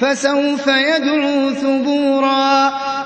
فَسَوْفَ يَدْعُو ثُبُورًا